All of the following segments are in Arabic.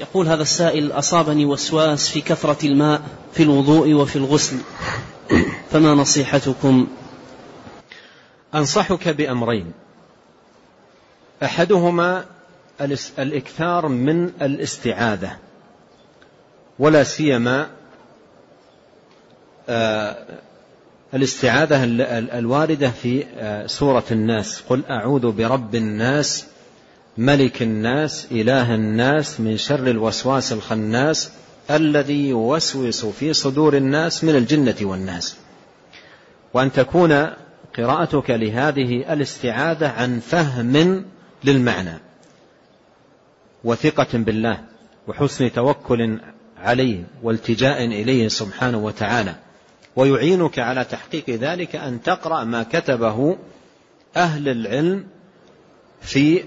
يقول هذا السائل أصابني وسواس في كثرة الماء في الوضوء وفي الغسل. فما نصيحتكم؟ أنصحك بأمرين. أحدهما الإكثار من الاستعاذة ولا سيما آه، الاستعاذة الواردة في آه، سورة الناس. قل أعوذ برب الناس ملك الناس إله الناس من شر الوسواس الخناس الذي يوسوس في صدور الناس من الجنة والناس. وأن تكون قراءتك لهذه الاستعاذة عن فهم للمعنى وثقة بالله وحسن توكل عليه والتجاء إليه سبحانه وتعالى. ويعينك على تحقيق ذلك أن تقرأ ما كتبه أهل العلم في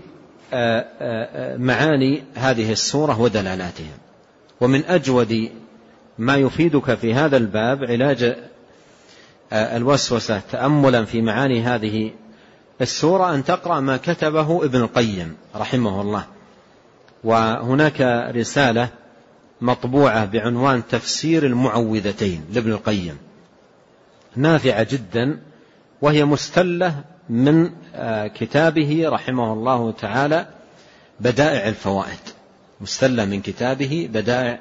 معاني هذه السورة ودلالاتها. ومن أجود ما يفيدك في هذا الباب علاج آه، الوسوسة تأملا في معاني هذه السورة أن تقرأ ما كتبه ابن القيم رحمه الله. وهناك رسالة مطبوعة بعنوان تفسير المعوذتين لابن القيم. نافعة جدا وهي مستلة من آه، كتابه رحمه الله تعالى بدائع الفوائد. مستلة من كتابه بدائع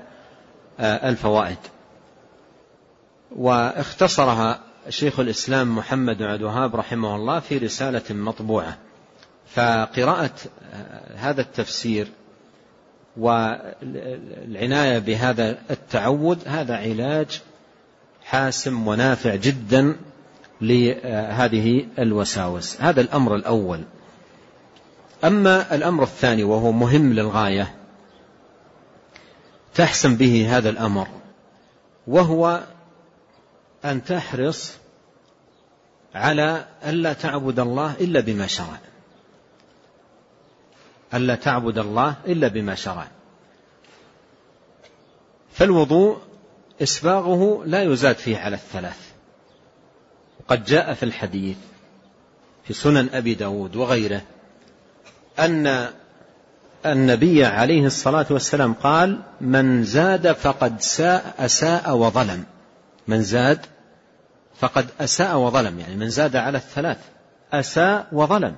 آه، الفوائد. واختصرها شيخ الإسلام محمد بن عبد الوهاب رحمه الله في رسالة مطبوعة. فقراءة آه، هذا التفسير والعناية بهذا التعود هذا علاج حاسم ونافع جدا لهذه الوساوس. هذا الأمر الأول. أما الأمر الثاني وهو مهم للغاية تحسن به هذا الأمر وهو أن تحرص على ألا تعبد الله إلا بما شرع. ألا تعبد الله إلا بما شرع. فالوضوء إسباغه لا يزاد فيه على الثلاث. وقد جاء في الحديث في سنن أبي داود وغيره أن النبي عليه الصلاة والسلام قال من زاد فقد ساء أساء وظلم. من زاد فقد أساء وظلم. يعني من زاد على الثلاث أساء وظلم.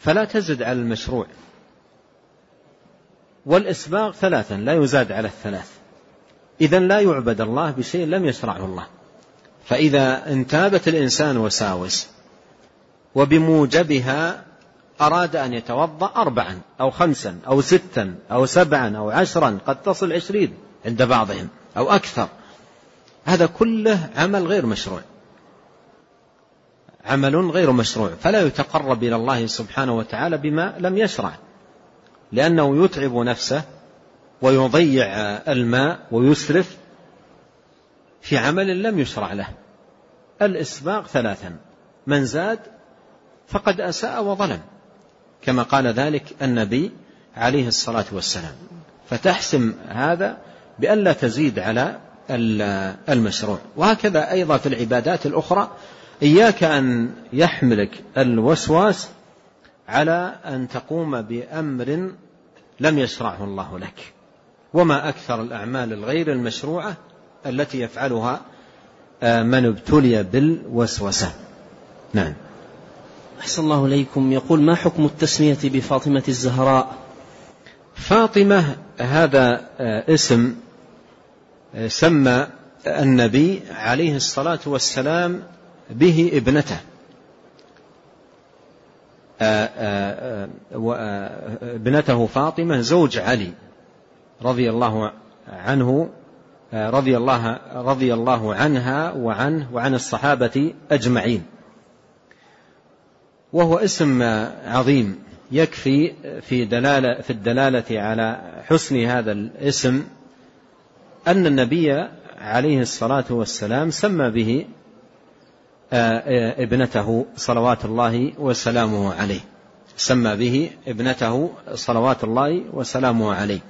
فلا تزد على المشروع. والإسباغ ثلاثا لا يزاد على الثلاث. إذا لا يعبد الله بشيء لم يشرعه الله. فإذا انتابت الإنسان وساوس وبموجبها أراد أن يتوضأ أربعا أو خمسا أو ستا أو سبعا أو عشرا قد تصل عشرين عند بعضهم أو أكثر. هذا كله عمل غير مشروع. عمل غير مشروع. فلا يتقرب إلى الله سبحانه وتعالى بما لم يشرع لأنه يتعب نفسه ويضيع الماء ويسرف في عمل لم يشرع له. الإسباق ثلاثا. من زاد فقد أساء وظلم. كما قال ذلك النبي عليه الصلاة والسلام. فتحسم هذا بأن لا تزيد على المشروع. وهكذا أيضا في العبادات الأخرى. إياك أن يحملك الوسواس على أن تقوم بأمر لم يشرعه الله لك. وما أكثر الأعمال الغير المشروعة التي يفعلها آه، من ابتلي بالوسوسة. نعم. أحسن الله إليكم. يقول ما حكم التسمية بفاطمة الزهراء؟ فاطمة هذا آه، اسم آه، سمى النبي عليه الصلاة والسلام به ابنته. ابنته فاطمة زوج علي رضي الله عنه رضي الله رضي الله عنها وعنه وعن الصحابة أجمعين. وهو اسم عظيم يكفي في دلالة في الدلالة على حسن هذا الاسم أن النبي عليه الصلاة والسلام سمى به ابنته صلوات الله وسلامه عليه. سمى به ابنته صلوات الله وسلامه عليه.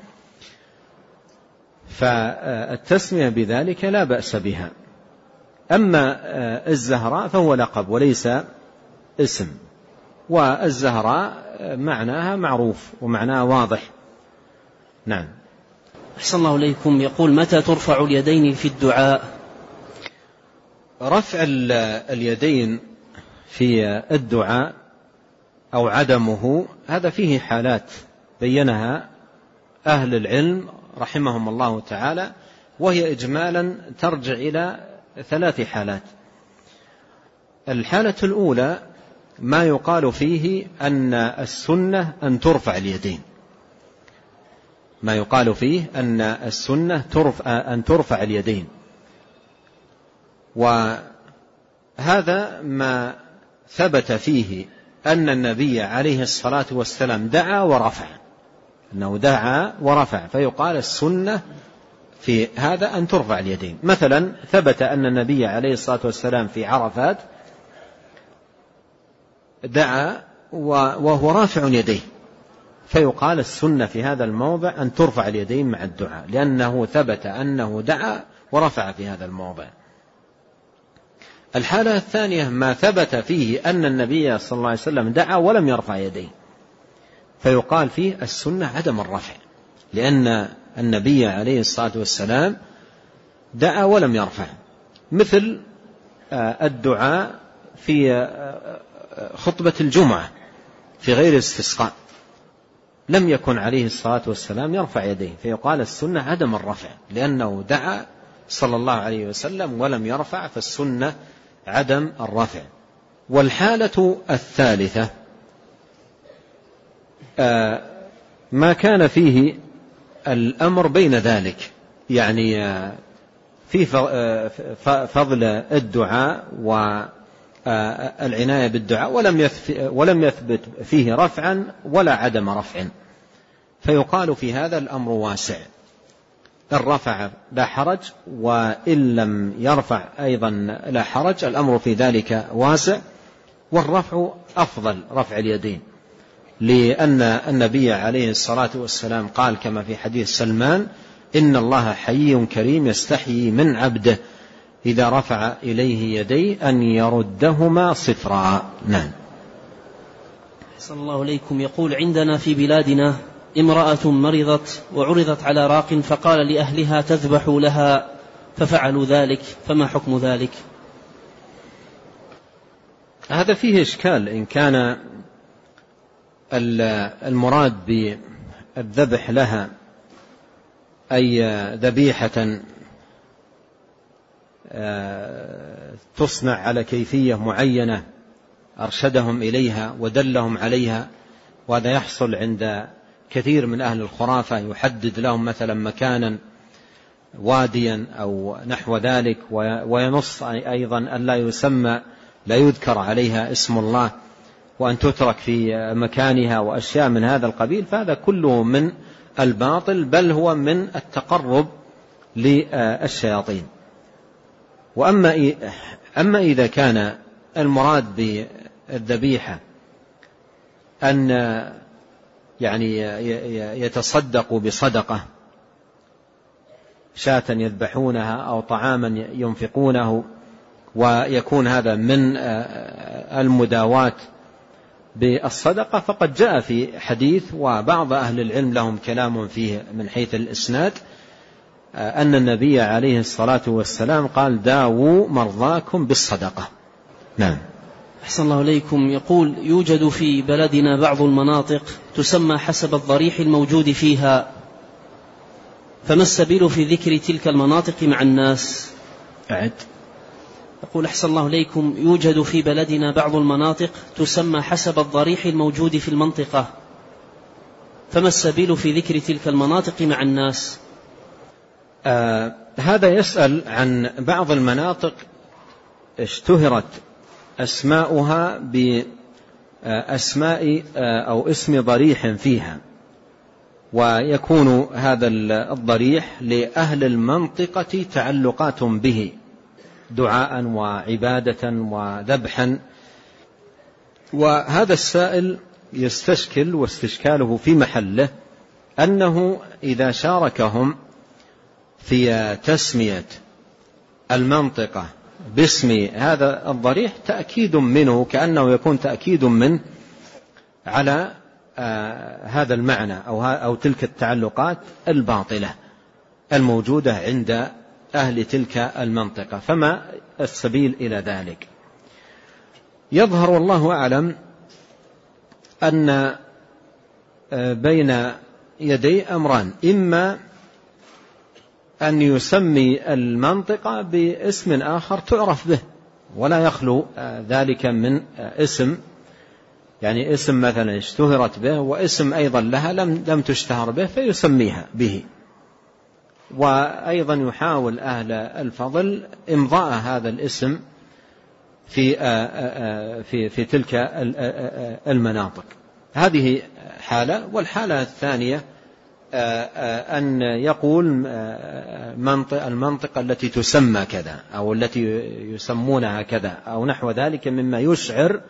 فالتسمية بذلك لا بأس بها. أما الزهراء فهو لقب وليس اسم. والزهراء معناها معروف ومعناها واضح. نعم. أحسن الله إليكم. يقول متى ترفع اليدين في الدعاء؟ رفع اليدين في الدعاء أو عدمه هذا فيه حالات بينها أهل العلم رحمهم الله تعالى وهي إجمالا ترجع إلى ثلاث حالات. الحالة الأولى ما يقال فيه أن السنة أن ترفع اليدين. ما يقال فيه أن السنة ترفع أن ترفع اليدين. وهذا ما ثبت فيه أن النبي عليه الصلاة والسلام دعا ورفع. أنه دعا ورفع فيقال السنة في هذا أن ترفع اليدين. مثلا ثبت أن النبي عليه الصلاة والسلام في عرفات دعا وهو رافع يديه. فيقال السنة في هذا الموضع أن ترفع اليدين مع الدعاء لأنه ثبت أنه دعا ورفع في هذا الموضع. الحالة الثانية ما ثبت فيه أن النبي صلى الله عليه وسلم دعا ولم يرفع يديه. فيقال فيه السنة عدم الرفع لأن النبي عليه الصلاة والسلام دعا ولم يرفع مثل آه، الدعاء في آه، آه، خطبة الجمعة في غير استسقاء لم يكن عليه الصلاة والسلام يرفع يديه فيقال السنة عدم الرفع لأنه دعا صلى الله عليه وسلم ولم يرفع فالسنة عدم الرفع. والحالة الثالثة ما كان فيه الأمر بين ذلك. يعني آه، في آه، فضل الدعاء والعناية بالدعاء ولم ولم يثبت فيه رفعا ولا عدم رفع. فيقال في هذا الأمر واسع. إن رفع لا حرج وإن لم يرفع أيضا لا حرج. الأمر في ذلك واسع والرفع أفضل رفع اليدين. لأن النبي عليه الصلاة والسلام قال كما في حديث سلمان إن الله حي كريم يستحيي من عبده إذا رفع إليه يديه أن يردهما صفرا. نعم. صلى الله عليكم يقول عندنا في بلادنا امرأة مرضت وعرضت على راق فقال لأهلها تذبح لها. ففعلوا ذلك. فما حكم ذلك؟ هذا فيه إشكال. إن كان المراد بالذبح لها أي ذبيحة آه، تصنع على كيفية معينة أرشدهم إليها ودلهم عليها وهذا يحصل عند كثير من أهل الخرافة يحدد لهم مثلا مكانا واديا أو نحو ذلك وينص أيضا أن لا يسمى لا يذكر عليها اسم الله. وأن تترك في مكانها وأشياء من هذا القبيل فهذا كله من الباطل بل هو من التقرب للشياطين. وأما أما إذا كان المراد بالذبيحة أن يعني يتصدق بصدقة شاة يذبحونها أو طعاما ينفقونه ويكون هذا من المداواة بالصدقة فقد جاء في حديث وبعض أهل العلم لهم كلام فيه من حيث الإسناد أن النبي عليه الصلاة والسلام قال داووا مرضاكم بالصدقة. نعم. أحسن الله إليكم. يقول يوجد في بلدنا بعض المناطق تسمى حسب الضريح الموجود فيها فما السبيل في ذكر تلك المناطق مع الناس؟ أعد. يقول أحسن الله إليكم يوجد في بلدنا بعض المناطق تسمى حسب الضريح الموجود في المنطقة. فما السبيل في ذكر تلك المناطق مع الناس؟ آه هذا يسأل عن بعض المناطق اشتهرت أسماؤها بأسماء أو اسم ضريح فيها. ويكون هذا الضريح لأهل المنطقة تعلقات به. دعاء وعبادة وذبحا. وهذا السائل يستشكل واستشكاله في محله أنه إذا شاركهم في تسمية المنطقة باسم هذا الضريح تأكيد منه كأنه يكون تأكيد منه على آه، هذا المعنى أو, أو تلك التعلقات الباطلة الموجودة عند أهل تلك المنطقة فما السبيل إلى ذلك؟ يظهر والله أعلم أن آه، بين يدي أمران إما أن يسمي المنطقة باسم آخر تعرف به ولا يخلو آه، ذلك من اسم يعني اسم مثلا اشتهرت به واسم أيضا لها لم لم تشتهر به فيسميها به. وأيضا يحاول أهل الفضل إمضاء هذا الاسم في آه، آه، آه، في في تلك المناطق. هذه حالة. والحالة الثانية أن يقول منطقة المنطقة التي تسمى كذا أو التي يسمونها كذا أو نحو ذلك مما يشعر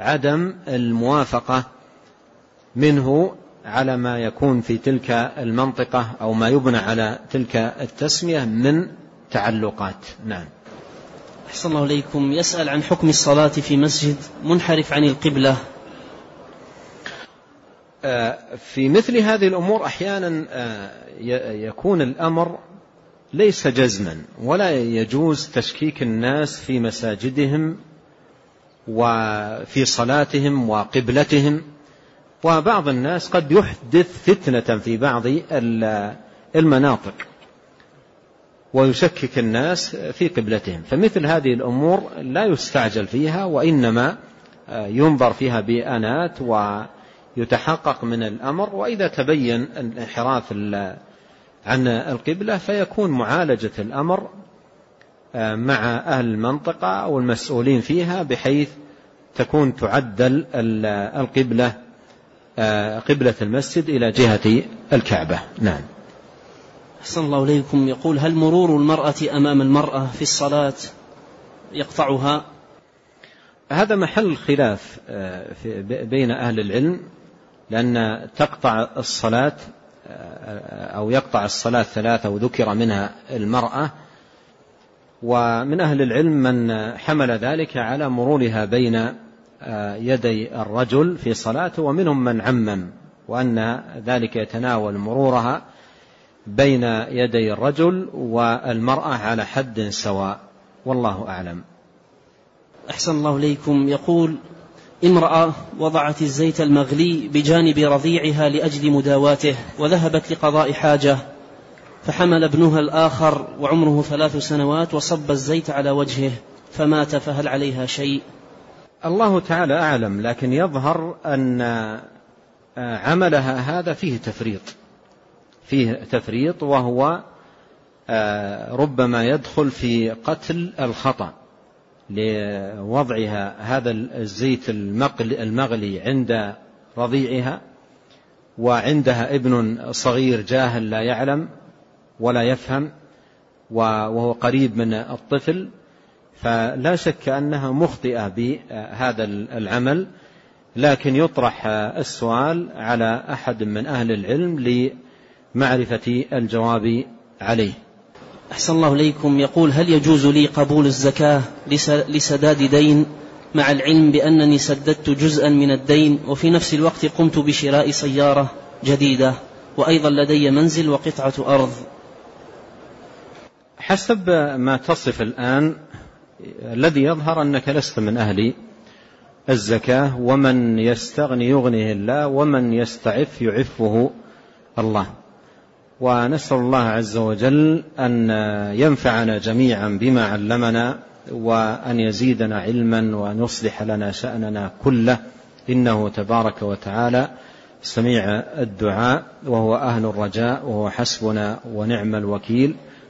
عدم الموافقة منه على ما يكون في تلك المنطقة أو ما يبنى على تلك التسمية من تعلقات. نعم. أحسن الله إليكم. يسأل عن حكم الصلاة في مسجد منحرف عن القبلة. آه، في مثل هذه الأمور أحيانا آه، يكون الأمر ليس جزما ولا يجوز تشكيك الناس في مساجدهم وفي صلاتهم وقبلتهم. وبعض الناس قد يحدث فتنة في بعض المناطق ويشكك الناس في قبلتهم. فمثل هذه الأمور لا يستعجل فيها وإنما ينظر فيها بأنات ويتحقق من الأمر. وإذا تبين الانحراف عن القبلة فيكون معالجة الأمر مع أهل المنطقة أو المسؤولين فيها بحيث تكون تعدل القبلة قبلة المسجد إلى جهة الكعبة. نعم. أحسن الله إليكم. يقول هل مرور المرأة أمام المرأة في الصلاة يقطعها؟ هذا محل خلاف بين أهل العلم لأن تقطع الصلاة أو يقطع الصلاة ثلاثة وذكر منها المرأة. ومن أهل العلم من حمل ذلك على مرورها بين آه، يدي الرجل في صلاته ومنهم من عمم وأن ذلك يتناول مرورها بين يدي الرجل والمرأة على حد سواء. والله أعلم. أحسن الله إليكم. يقول امرأة وضعت الزيت المغلي بجانب رضيعها لأجل مداواته وذهبت لقضاء حاجة فحمل ابنها الآخر وعمره ثلاث سنوات وصب الزيت على وجهه فمات فهل عليها شيء؟ الله تعالى أعلم لكن يظهر أن عملها هذا فيه تفريط. فيه تفريط وهو آه، ربما يدخل في قتل الخطأ لوضعها هذا الزيت المغلي عند رضيعها وعندها ابن صغير جاهل لا يعلم ولا يفهم وهو قريب من الطفل فلا شك أنها مخطئة بهذا العمل لكن يطرح السؤال على أحد من أهل العلم لمعرفة الجواب عليه. أحسن الله إليكم. يقول هل يجوز لي قبول الزكاة لسداد دين مع العلم بأنني سددت جزءا من الدين وفي نفس الوقت قمت بشراء سيارة جديدة وأيضا لدي منزل وقطعة أرض؟ حسب ما تصف الآن الذي يظهر أنك لست من أهل الزكاة ومن يستغني يغنيه الله ومن يستعف يعفه الله. ونسأل الله عز وجل أن ينفعنا جميعا بما علمنا وأن يزيدنا علما وأن يصلح لنا شأننا كله. إنه تبارك وتعالى سميع الدعاء وهو أهل الرجاء وهو حسبنا ونعم الوكيل.